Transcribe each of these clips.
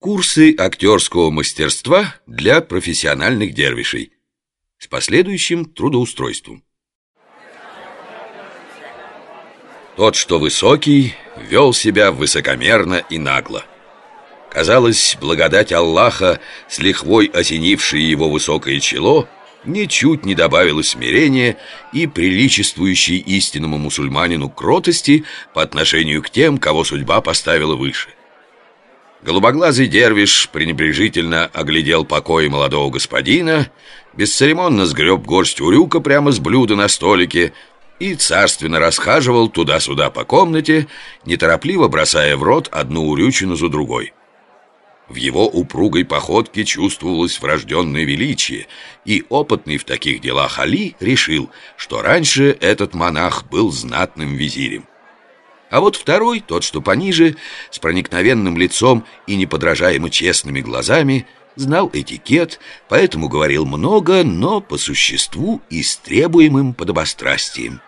Курсы актерского мастерства для профессиональных дервишей с последующим трудоустройством. Тот, что высокий, вел себя высокомерно и нагло. Казалось, благодать Аллаха, с лихвой осенившей его высокое чело, ничуть не добавила смирения и приличествующей истинному мусульманину кротости по отношению к тем, кого судьба поставила выше. Голубоглазый дервиш пренебрежительно оглядел покои молодого господина, бесцеремонно сгреб горсть урюка прямо с блюда на столике и царственно расхаживал туда-сюда по комнате, неторопливо бросая в рот одну урючину за другой. В его упругой походке чувствовалось врожденное величие, и опытный в таких делах Али решил, что раньше этот монах был знатным визирем. А вот второй, тот, что пониже, с проникновенным лицом и неподражаемо честными глазами, знал этикет, поэтому говорил много, но по существу и с требуемым подобострастием.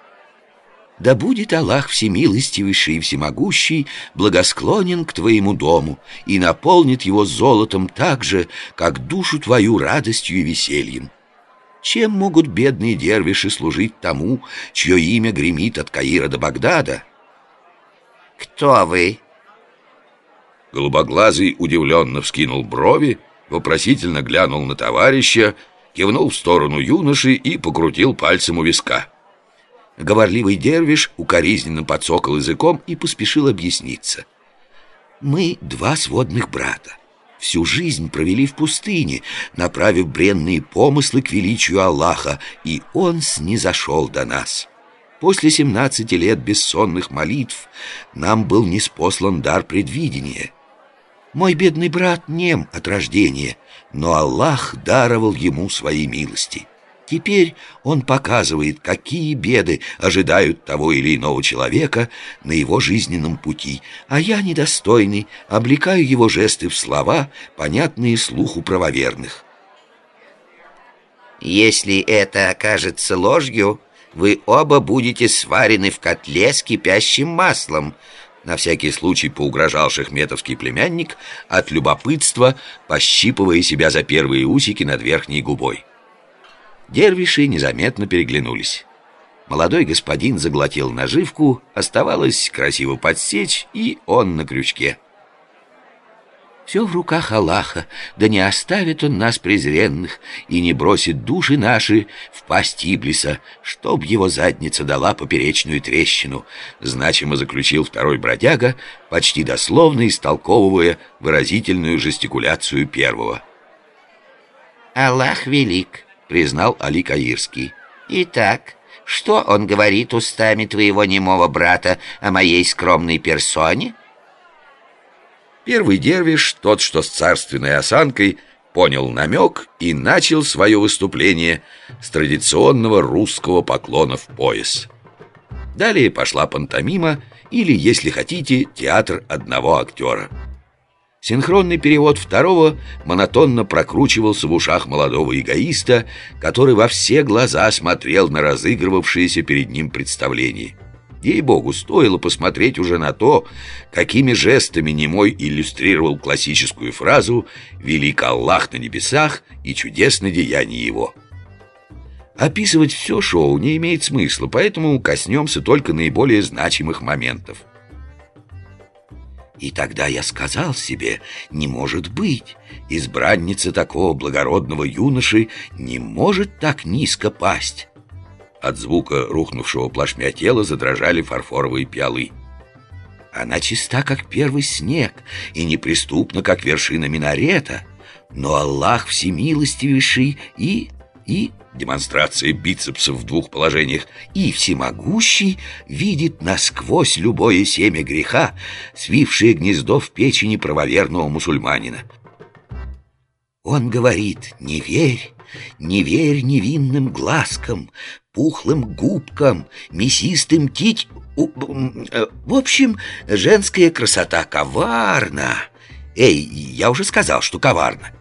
Да будет Аллах всемилостивейший и всемогущий благосклонен к твоему дому и наполнит его золотом так же, как душу твою радостью и весельем. Чем могут бедные дервиши служить тому, чье имя гремит от Каира до Багдада? Кто вы? Голубоглазый удивленно вскинул брови, вопросительно глянул на товарища, кивнул в сторону юноши и покрутил пальцем у виска. Говорливый дервиш укоризненно подсокал языком и поспешил объясниться. «Мы два сводных брата. Всю жизнь провели в пустыне, направив бренные помыслы к величию Аллаха, и Он снизошел до нас. После семнадцати лет бессонных молитв нам был неспослан дар предвидения. Мой бедный брат нем от рождения, но Аллах даровал ему свои милости». Теперь он показывает, какие беды ожидают того или иного человека на его жизненном пути, а я, недостойный, облекаю его жесты в слова, понятные слуху правоверных. «Если это окажется ложью, вы оба будете сварены в котле с кипящим маслом», на всякий случай поугрожал шахметовский племянник от любопытства, пощипывая себя за первые усики над верхней губой. Дервиши незаметно переглянулись. Молодой господин заглотил наживку, оставалось красиво подсечь, и он на крючке. Все в руках Аллаха, да не оставит он нас презренных и не бросит души наши в пасть Иблиса, чтоб его задница дала поперечную трещину, значимо заключил второй бродяга, почти дословно истолковывая выразительную жестикуляцию первого. «Аллах велик», признал Али Каирский. «Итак, что он говорит устами твоего немого брата о моей скромной персоне?» Первый дервиш, тот, что с царственной осанкой, понял намек и начал свое выступление с традиционного русского поклона в пояс. Далее пошла пантомима или, если хотите, театр одного актера. Синхронный перевод второго монотонно прокручивался в ушах молодого эгоиста, который во все глаза смотрел на разыгрывавшееся перед ним представление. Ей-богу, стоило посмотреть уже на то, какими жестами немой иллюстрировал классическую фразу «Велик Аллах на небесах и чудесное деяние его». Описывать все шоу не имеет смысла, поэтому коснемся только наиболее значимых моментов. И тогда я сказал себе, не может быть, избранница такого благородного юноши не может так низко пасть. От звука рухнувшего плашмя тела задрожали фарфоровые пиалы. Она чиста, как первый снег, и неприступна, как вершина минарета, но Аллах всемилостивейший и... и демонстрация бицепсов в двух положениях, и всемогущий видит насквозь любое семя греха, свившее гнездо в печени правоверного мусульманина. Он говорит «Не верь, не верь невинным глазкам, пухлым губкам, мясистым тить...» э, В общем, женская красота коварна. Эй, я уже сказал, что коварна.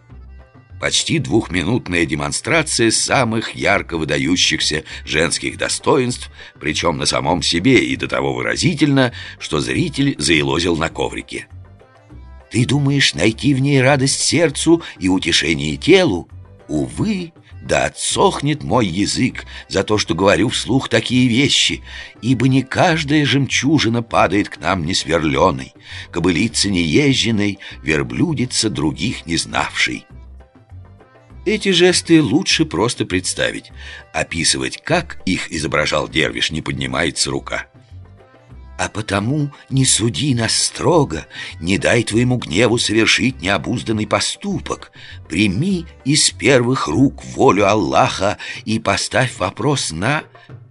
Почти двухминутная демонстрация самых ярко выдающихся женских достоинств, причем на самом себе и до того выразительно, что зритель заилозил на коврике. Ты думаешь найти в ней радость сердцу и утешение телу? Увы, да отсохнет мой язык за то, что говорю вслух такие вещи, ибо не каждая жемчужина падает к нам несверленной, кобылица неезженной, верблюдица других не знавшей. Эти жесты лучше просто представить. Описывать, как их изображал Дервиш, не поднимается рука. А потому не суди нас строго, не дай твоему гневу совершить необузданный поступок. Прими из первых рук волю Аллаха и поставь вопрос на...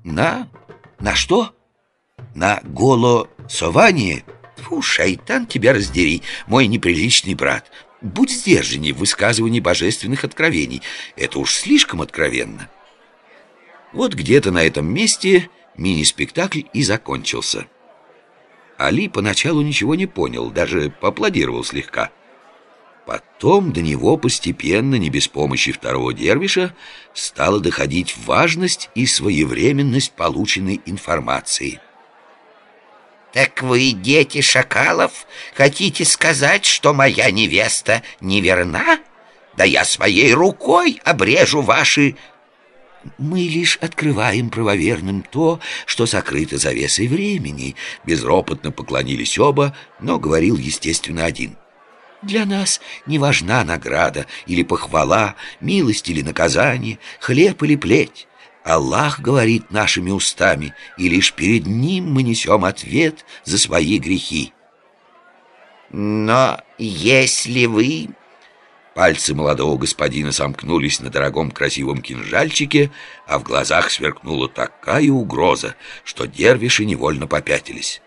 на... на что? На голосование? Фу, шайтан тебя раздери, мой неприличный брат. Будь сдержанней в высказывании божественных откровений. Это уж слишком откровенно. Вот где-то на этом месте мини-спектакль и закончился. Али поначалу ничего не понял, даже поаплодировал слегка. Потом до него постепенно, не без помощи второго дервиша, стала доходить важность и своевременность полученной информации. «Так вы, дети шакалов, хотите сказать, что моя невеста неверна? Да я своей рукой обрежу ваши мы лишь открываем правоверным то, что сокрыто завесой времени. Безропотно поклонились оба, но говорил, естественно, один. Для нас не важна награда или похвала, милость или наказание, хлеб или плеть. Аллах говорит нашими устами, и лишь перед Ним мы несем ответ за свои грехи. Но если вы Пальцы молодого господина сомкнулись на дорогом красивом кинжальчике, а в глазах сверкнула такая угроза, что дервиши невольно попятились.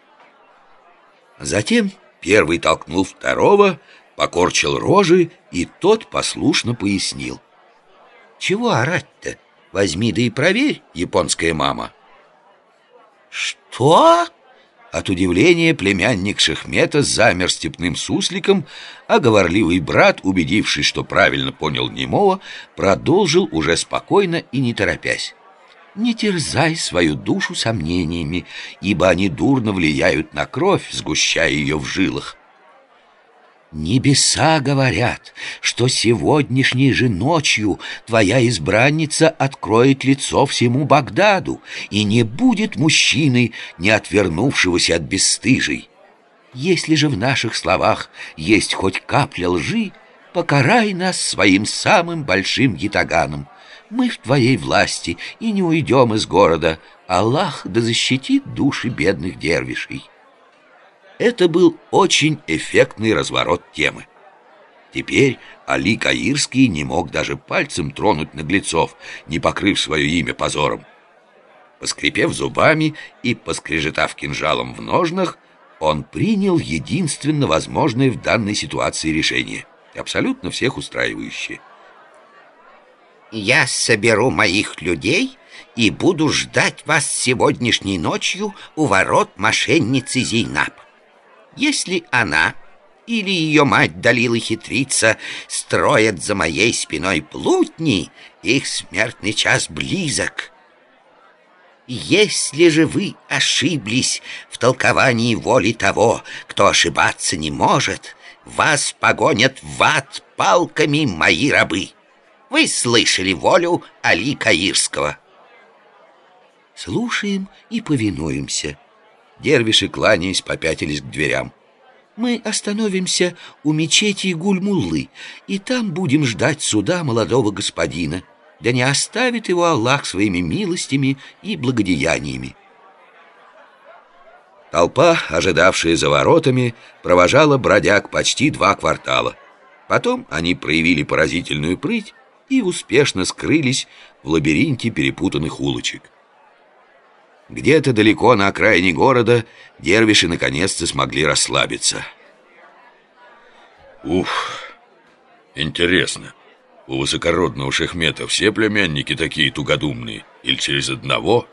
Затем первый толкнул второго, покорчил рожи, и тот послушно пояснил. «Чего орать-то? Возьми да и проверь, японская мама». «Что?» От удивления племянник Шехмета замер степным сусликом, а говорливый брат, убедившись, что правильно понял немого, продолжил уже спокойно и не торопясь. «Не терзай свою душу сомнениями, ибо они дурно влияют на кровь, сгущая ее в жилах. Небеса говорят, что сегодняшней же ночью твоя избранница откроет лицо всему Багдаду, и не будет мужчины, не отвернувшегося от бесстыжей. Если же в наших словах есть хоть капля лжи, покарай нас своим самым большим ятаганом. Мы в твоей власти и не уйдем из города. Аллах да защитит души бедных дервишей. Это был очень эффектный разворот темы. Теперь Али Каирский не мог даже пальцем тронуть наглецов, не покрыв свое имя позором. Поскрипев зубами и поскрежетав кинжалом в ножнах, он принял единственно возможное в данной ситуации решение, абсолютно всех устраивающее. «Я соберу моих людей и буду ждать вас сегодняшней ночью у ворот мошенницы Зейнаб. Если она или ее мать Далила хитрица строят за моей спиной плутни, их смертный час близок. Если же вы ошиблись в толковании воли того, кто ошибаться не может, вас погонят в ад палками мои рабы. Вы слышали волю Али Каирского. Слушаем и повинуемся. Дервиши, кланяясь, попятились к дверям. Мы остановимся у мечети Гульмуллы, и там будем ждать суда молодого господина. Да не оставит его Аллах своими милостями и благодеяниями. Толпа, ожидавшая за воротами, провожала бродяг почти два квартала. Потом они проявили поразительную прыть и успешно скрылись в лабиринте перепутанных улочек. Где-то далеко на окраине города дервиши наконец-то смогли расслабиться. Ух, интересно, у высокородного шахмета все племянники такие тугодумные? Или через одного?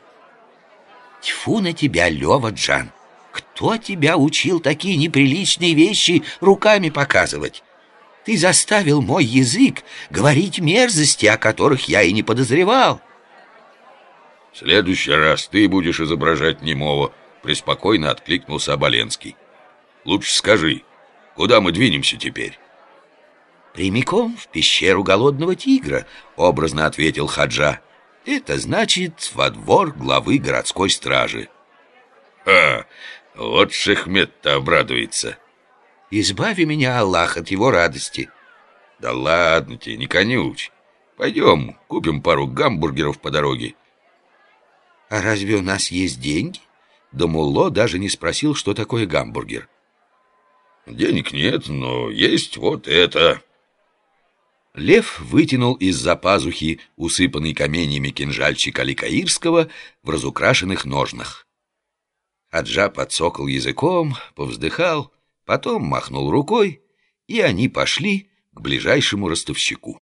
Тьфу на тебя, Лева Джан! Кто тебя учил такие неприличные вещи руками показывать? Ты заставил мой язык говорить мерзости, о которых я и не подозревал. В следующий раз ты будешь изображать немого, преспокойно откликнулся Оболенский. Лучше скажи, Куда мы двинемся теперь? Прямиком в пещеру голодного тигра, образно ответил Хаджа. Это значит во двор главы городской стражи. Ха, вот Шехмет-то обрадуется. Избави меня, Аллах, от его радости. Да ладно тебе, не конючь. Пойдем, купим пару гамбургеров по дороге. А разве у нас есть деньги? Да Мулло даже не спросил, что такое гамбургер. Денег нет, но есть вот это. Лев вытянул из-за пазухи усыпанный каменьями кинжальчик Аликаирского в разукрашенных ножнах. Аджа подсокал языком, повздыхал, потом махнул рукой, и они пошли к ближайшему ростовщику.